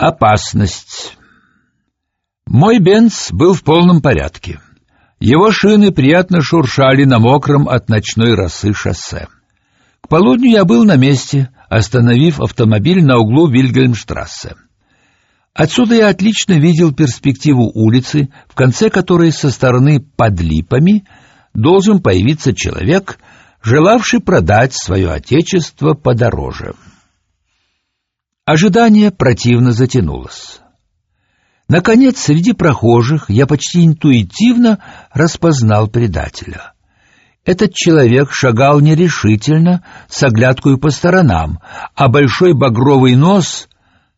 Опасность. Мой Бенц был в полном порядке. Его шины приятно шуршали на мокром от ночной росы шоссе. К полудню я был на месте, остановив автомобиль на углу Вильгельмштрассе. Отсюда я отлично видел перспективу улицы, в конце которой со стороны под липами должен появиться человек, желавший продать свое отечество подороже. Ожидание противно затянулось. Наконец, среди прохожих я почти интуитивно распознал предателя. Этот человек шагал нерешительно, с оглядкой по сторонам, а большой багровый нос,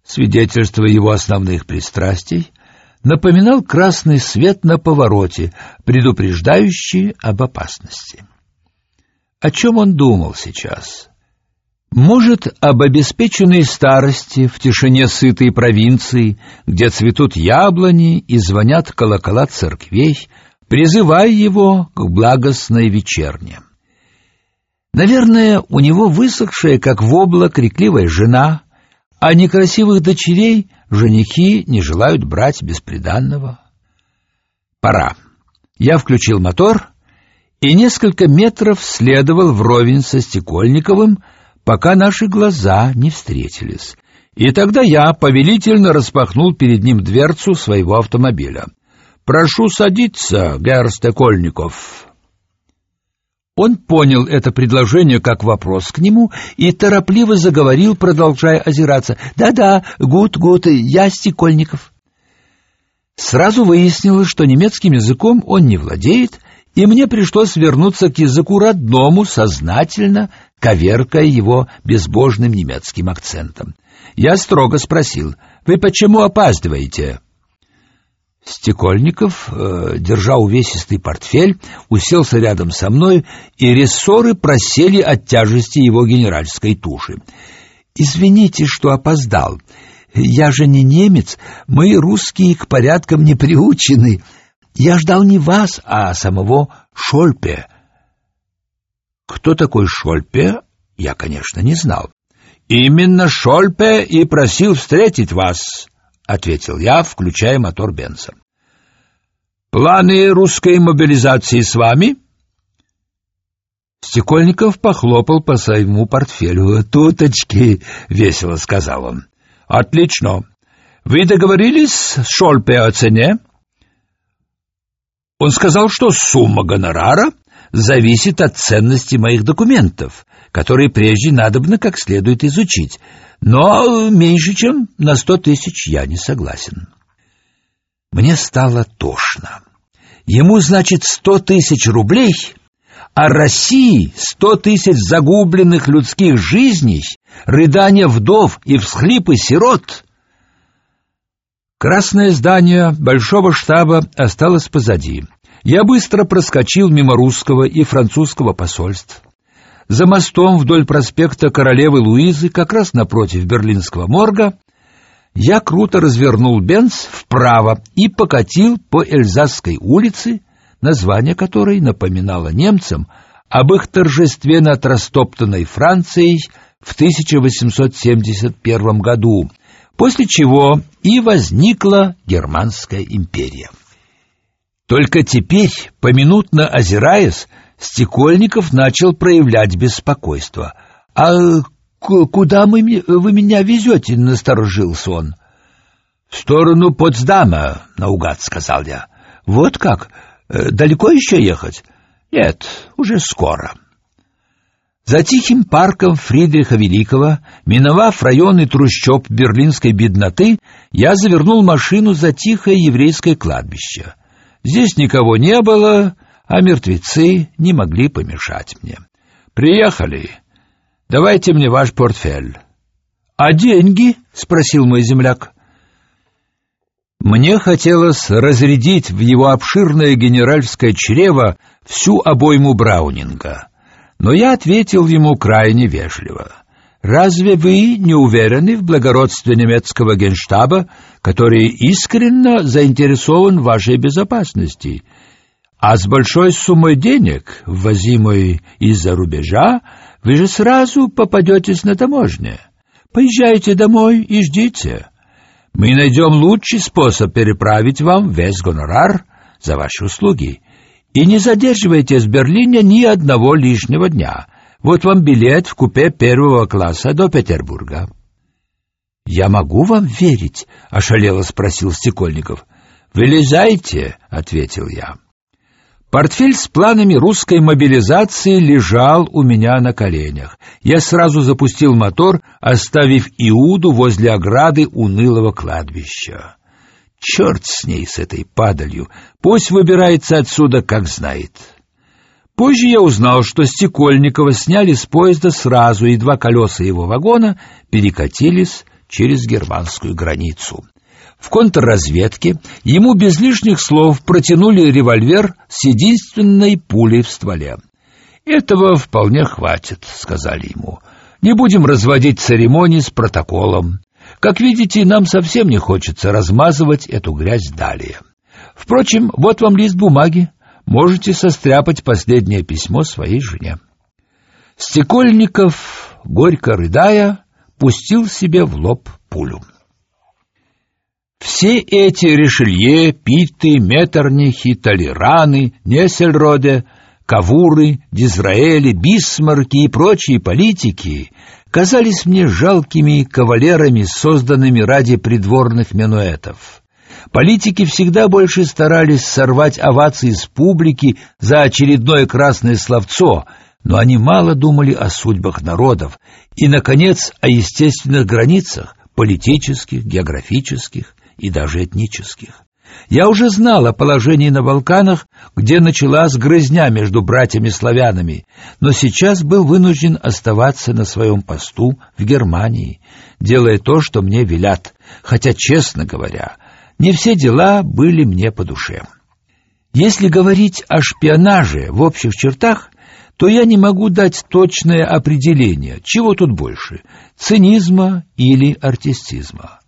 свидетельство его основных пристрастий, напоминал красный свет на повороте, предупреждающий об опасности. О чем он думал сейчас? Может, об обеспеченной старости в тишине сытой провинции, где цветут яблони и звонят колокола церквей, призывая его к благостной вечерне. Наверное, у него высохшая, как вобла, крикливая жена, а некрасивых дочерей женихи не желают брать бесприданного. Пора. Я включил мотор и несколько метров следовал вровень со Стекольниковым, пока наши глаза не встретились. И тогда я повелительно распахнул перед ним дверцу своего автомобиля. «Прошу садиться, герр Стекольников». Он понял это предложение как вопрос к нему и торопливо заговорил, продолжая озираться. «Да-да, гуд, гуд, я Стекольников». Сразу выяснилось, что немецким языком он не владеет, и мне пришлось вернуться к языку родному сознательно, коверкая его безбожным немецким акцентом. Я строго спросил, «Вы почему опаздываете?» Стекольников, э, держа увесистый портфель, уселся рядом со мной, и рессоры просели от тяжести его генеральской туши. «Извините, что опоздал. Я же не немец, мы, русские, к порядкам не приучены. Я ждал не вас, а самого Шольпе, кто такой Шольпе, я, конечно, не знал. Именно Шольпе и просил встретить вас, ответил я, включая мотор Бенца. Планы русской мобилизации с вами? Стекольников похлопал по своему портфелю. «Туточки!» — весело сказал он. «Отлично. Вы договорились с Шольпе о цене?» Он сказал, что сумма гонорара зависит от ценности моих документов, которые прежде надобно как следует изучить, но меньше, чем на сто тысяч я не согласен. Мне стало тошно. Ему, значит, сто тысяч рублей, а России сто тысяч загубленных людских жизней, рыдания вдов и всхлипы сирот. Красное здание большого штаба осталось позади. Я быстро проскочил мимо русского и французского посольств. За мостом вдоль проспекта Королевы Луизы, как раз напротив Берлинского морга, я круто развернул Бенц вправо и покатил по Эльзасской улице, название которой напоминало немцам об их торжестве над растоптанной Францией в 1871 году, после чего и возникла Германская империя. Только теперь, поминутно озираясь, Стекольников начал проявлять беспокойство. «А куда мы, вы меня везете?» — насторожился он. «В сторону Потсдама», — наугад сказал я. «Вот как? Э, далеко еще ехать?» «Нет, уже скоро». За тихим парком Фридриха Великого, миновав районы трущоб берлинской бедноты, я завернул машину за тихое еврейское кладбище. Здесь никого не было, а мертвецы не могли помешать мне. Приехали. Давайте мне ваш портфель. А деньги? спросил мой земляк. Мне хотелось разрядить в его обширное генеральское чрево всю обойму Браунинга, но я ответил ему крайне вежливо. Разве вы не уверены в благородстве немецкого генштаба, который искренне заинтересован в вашей безопасности? А с большой суммой денег, ввозимой из-за рубежа, вы же сразу попадетесь на таможне. Поезжайте домой и ждите. Мы найдем лучший способ переправить вам весь гонорар за ваши услуги. И не задерживайтесь в Берлине ни одного лишнего дня. Вот вам билет в купе первого класса до Петербурга. Я могу вам верить? ошалело спросил Стекольников. Вылезайте, ответил я. Портфель с планами русской мобилизации лежал у меня на коленях. Я сразу запустил мотор, оставив Иуду возле ограды унылого кладбища. Черт с ней, с этой падалью. Пусть выбирается отсюда, как знает. Позже я узнал, что Стекольникова сняли с поезда сразу, и два колеса его вагона перекатились через германскую границу. В контрразведке ему без лишних слов протянули револьвер с единственной пулей в стволе. Этого вполне хватит, сказали ему. Не будем разводить церемонии с протоколом. Как видите, нам совсем не хочется размазывать эту грязь далее. Впрочем, вот вам лист бумаги. Можете состряпать последнее письмо своей жене. Стекольников, горько рыдая, пустил себе в лоб пулю. Все эти Ришелье, Питты, Меттернихи, Толераны, Нессельроде, Кавуры, Дизраэли, Бисмарки и прочие политики казались мне жалкими кавалерами, созданными ради придворных минуэтов. Политики всегда больше старались сорвать овации с публики за очередное красное словцо, но они мало думали о судьбах народов и, наконец, о естественных границах политических, географических и даже этнических. Я уже знал о положении на Балканах, где началась грызня между братьями-славянами, но сейчас был вынужден оставаться на своем посту в Германии, делая то, что мне велят, хотя, честно говоря, не все дела были мне по душе. Если говорить о шпионаже в общих чертах, то я не могу дать точное определение, чего тут больше – цинизма или артистизма.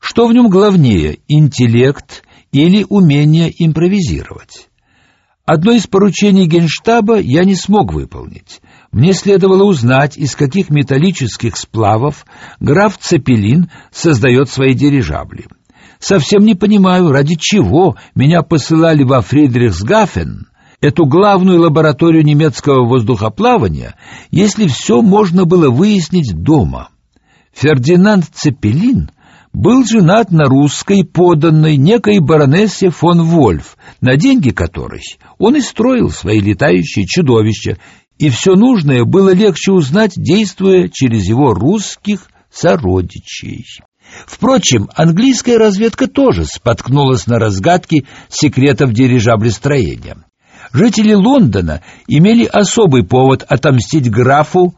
Что в нем главнее – интеллект или умение импровизировать? Одно из поручений Генштаба я не смог выполнить. Мне следовало узнать, из каких металлических сплавов граф Цепелин создает свои дирижабли. Совсем не понимаю, ради чего меня посылали во Фридрихсгафен, эту главную лабораторию немецкого воздухоплавания, если все можно было выяснить дома. Фердинанд Цепелин был женат на русской поданной некой баронессе фон Вольф, на деньги которой он и строил свои летающие чудовища, и все нужное было легче узнать, действуя через его русских сородичей. Впрочем, английская разведка тоже споткнулась на разгадке секретов дирижаблестроения. Жители Лондона имели особый повод отомстить графу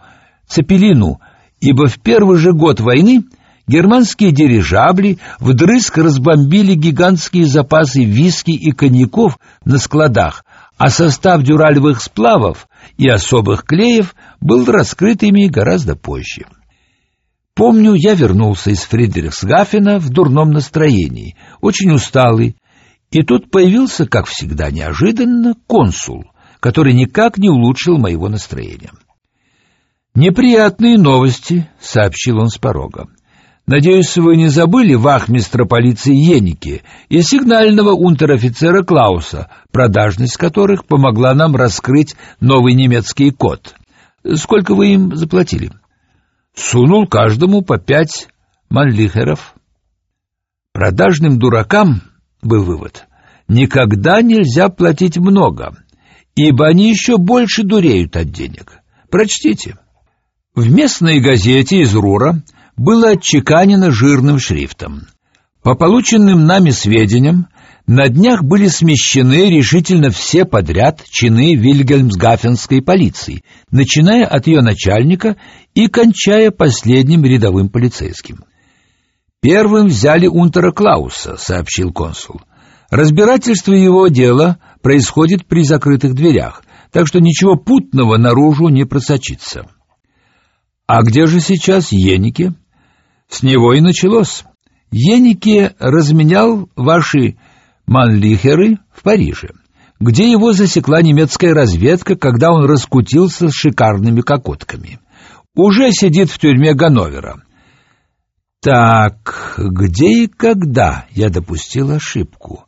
Цепелину, ибо в первый же год войны Германские дирижабли вдрызг разбомбили гигантские запасы виски и коньяков на складах, а состав дюралевых сплавов и особых клеев был раскрыт ими гораздо позже. Помню, я вернулся из Фридрихсгафена в дурном настроении, очень усталый, и тут появился, как всегда неожиданно, консул, который никак не улучшил моего настроения. «Неприятные новости», — сообщил он с порога. Надеюсь, вы не забыли вахмистра полиции Еники и сигнального унтер-офицера Клауса, продажность которых помогла нам раскрыть новый немецкий код. Сколько вы им заплатили? Сунул каждому по пять манлихеров. Продажным дуракам, был вывод, никогда нельзя платить много, ибо они еще больше дуреют от денег. Прочтите. В местной газете из Рура было отчеканено жирным шрифтом. По полученным нами сведениям, на днях были смещены решительно все подряд чины Вильгельмсгафенской полиции, начиная от ее начальника и кончая последним рядовым полицейским. Первым взяли унтера Клауса, сообщил консул. Разбирательство его дела происходит при закрытых дверях, так что ничего путного наружу не просочится. А где же сейчас Еники? С него и началось. Еники разменял ваши манлихеры в Париже, где его засекла немецкая разведка, когда он раскутился с шикарными кокотками. Уже сидит в тюрьме Ганновера. Так, где и когда я допустил ошибку?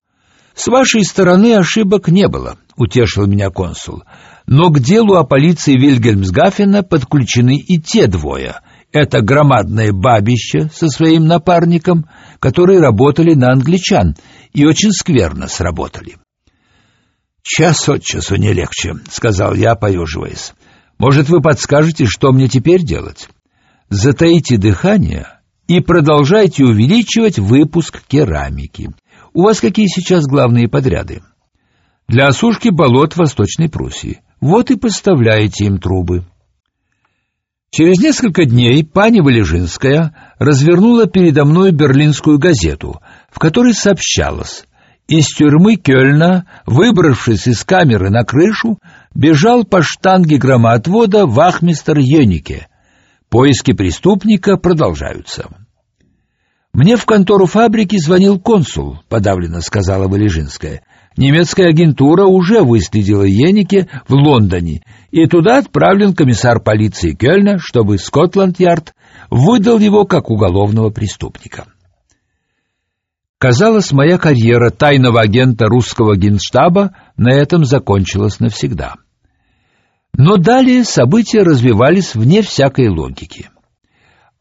С вашей стороны ошибок не было, утешил меня консул. Но к делу о полиции Вильгельмсгафена подключены и те двое. Это громадное бабище со своим напарником, которые работали на англичан и очень скверно сработали. Час от часу не легче, сказал я, поеживаясь. Может, вы подскажете, что мне теперь делать? Затаите дыхание и продолжайте увеличивать выпуск керамики. У вас какие сейчас главные подряды? Для осушки болот Восточной Пруссии. Вот и поставляете им трубы. Через несколько дней пани Валежинская развернула передо мной берлинскую газету, в которой сообщалось: из тюрьмы Кёльна, выбравшись из камеры на крышу, бежал по штанге громоотвода вахмистр Йенике, Поиски преступника продолжаются. Мне в контору фабрики звонил консул, подавленно сказала Валежинская. Немецкая агентура уже выследила Йенике в Лондоне, и туда отправлен комиссар полиции Кёльна, чтобы Скотланд-Ярд выдал его как уголовного преступника. Казалось, моя карьера тайного агента русского генштаба на этом закончилась навсегда. Но далее события развивались вне всякой логики.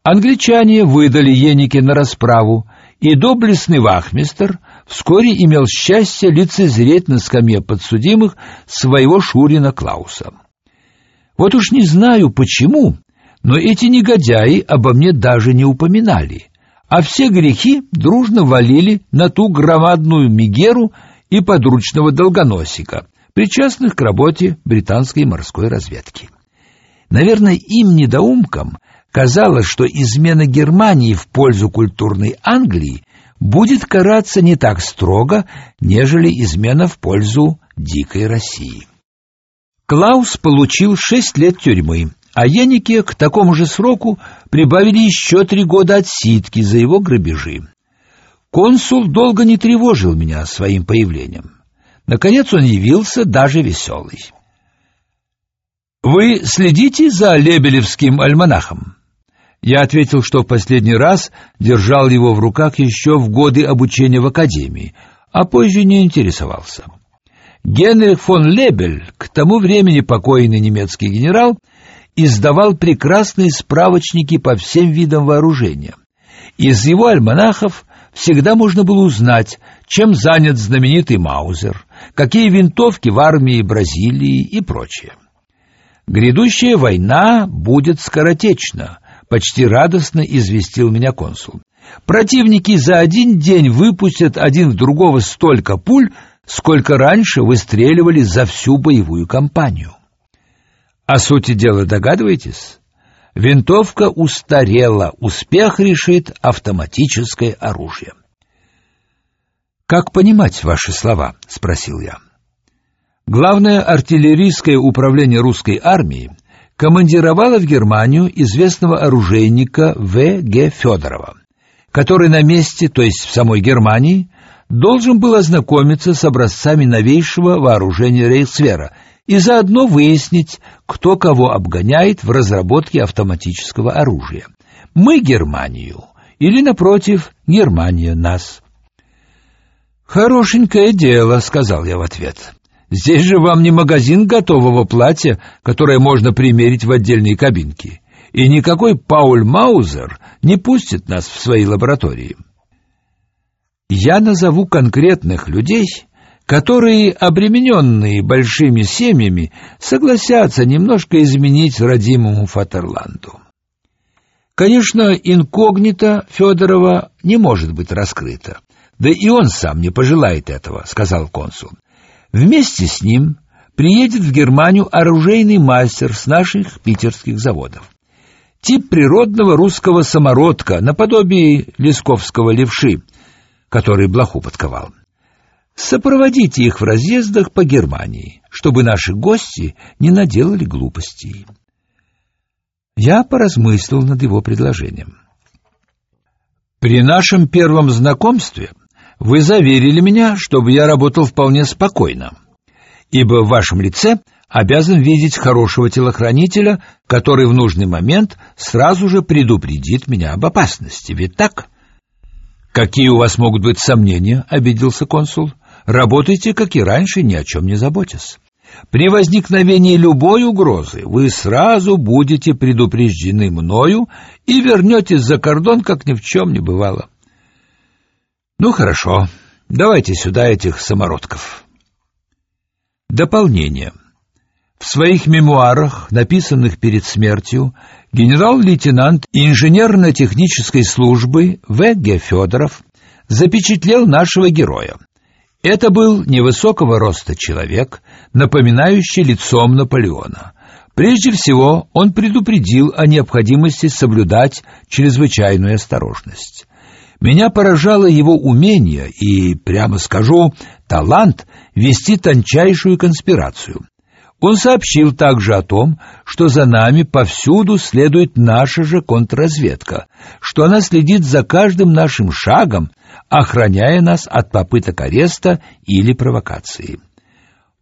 Англичане выдали Енике на расправу, и доблестный вахмистр вскоре имел счастье лицезреть на скамье подсудимых своего шурина Клауса. Вот уж не знаю почему, но эти негодяи обо мне даже не упоминали, а все грехи дружно валили на ту громадную мигеру и подручного долгоносика, причастных к работе британской морской разведки. Наверное, им недоумкам казалось, что измена Германии в пользу культурной Англии будет караться не так строго, нежели измена в пользу дикой России. Клаус получил шесть лет тюрьмы, а Янике к такому же сроку прибавили еще три года отсидки за его грабежи. Консул долго не тревожил меня своим появлением. Наконец он явился даже веселый. «Вы следите за Лебелевским альманахом?» Я ответил, что в последний раз держал его в руках еще в годы обучения в академии, а позже не интересовался. Генрих фон Лебель, к тому времени покойный немецкий генерал, издавал прекрасные справочники по всем видам вооружения. Из его альманахов всегда можно было узнать, чем занят знаменитый Маузер, какие винтовки в армии Бразилии и прочее. Грядущая война будет скоротечна, почти радостно известил меня консул. Противники за один день выпустят один в другого столько пуль, сколько раньше выстреливали за всю боевую кампанию. О сути дела догадываетесь? Винтовка устарела, успех решит автоматическое оружие. Как понимать ваши слова, спросил я. Главное артиллерийское управление русской армии командировало в Германию известного оружейника В. Г. Федорова, который на месте, то есть в самой Германии, должен был ознакомиться с образцами новейшего вооружения Рейхсвера и заодно выяснить, кто кого обгоняет в разработке автоматического оружия. Мы Германию или напротив, Германия нас. Хорошенькое дело, сказал я в ответ. Здесь же вам не магазин готового платья, которое можно примерить в отдельной кабинке. И никакой Пауль Маузер не пустит нас в свои лаборатории. Я назову конкретных людей, которые, обремененные большими семьями, согласятся немножко изменить родимому Фатерланду. Конечно, инкогнито Федорова не может быть раскрыто. Да и он сам не пожелает этого, сказал консул. Вместе с ним приедет в Германию оружейный мастер с наших питерских заводов. Тип природного русского самородка, наподобие лесковского левши, который блоху подковал. Сопроводите их в разъездах по Германии, чтобы наши гости не наделали глупостей. Я поразмыслил над его предложением. При нашем первом знакомстве вы заверили меня, чтобы я работал вполне спокойно, ибо в вашем лице обязан видеть хорошего телохранителя, который в нужный момент сразу же предупредит меня об опасности. Ведь так? Какие у вас могут быть сомнения, обиделся консул. Работайте, как и раньше, ни о чем не заботясь. При возникновении любой угрозы вы сразу будете предупреждены мною и вернетесь за кордон, как ни в чем не бывало. Ну хорошо. Давайте сюда этих самородков. Дополнение. В своих мемуарах, написанных перед смертью, генерал-лейтенант инженерно-технической службы В. Г. Федоров запечатлел нашего героя. Это был невысокого роста человек, напоминающий лицом Наполеона. Прежде всего, он предупредил о необходимости соблюдать чрезвычайную осторожность. Меня поражало его умение и, прямо скажу, талант вести тончайшую конспирацию. Он сообщил также о том, что за нами повсюду следует наша же контрразведка, что она следит за каждым нашим шагом, охраняя нас от попыток ареста или провокации.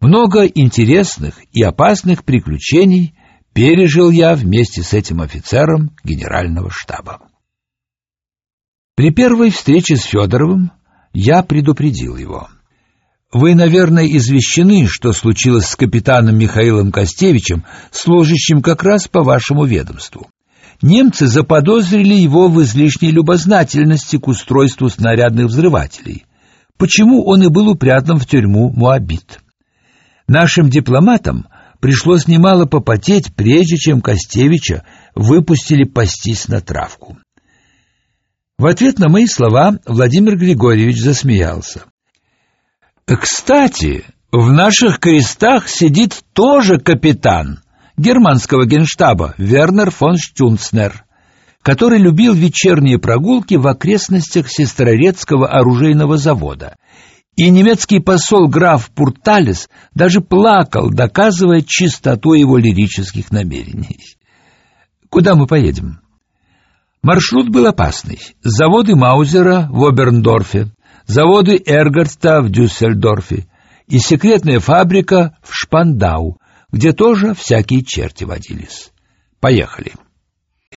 Много интересных и опасных приключений пережил я вместе с этим офицером генерального штаба. При первой встрече с Федоровым я предупредил его. Вы, наверное, извещены, что случилось с капитаном Михаилом Костевичем, служащим как раз по вашему ведомству. Немцы заподозрили его в излишней любознательности к устройству снарядных взрывателей. Почему он и был упрятан в тюрьму Муабит? Нашим дипломатам пришлось немало попотеть, прежде чем Костевича выпустили пастись на травку. В ответ на мои слова Владимир Григорьевич засмеялся. Кстати, в наших крестах сидит тоже капитан германского генштаба Вернер фон Штюнцнер, который любил вечерние прогулки в окрестностях Сестрорецкого оружейного завода. И немецкий посол граф Пурталес даже плакал, доказывая чистоту его лирических намерений. Куда мы поедем? Маршрут был опасный. Заводы Маузера в Оберндорфе, заводы Эргарта в Дюссельдорфе и секретная фабрика в Шпандау, где тоже всякие черти водились. Поехали.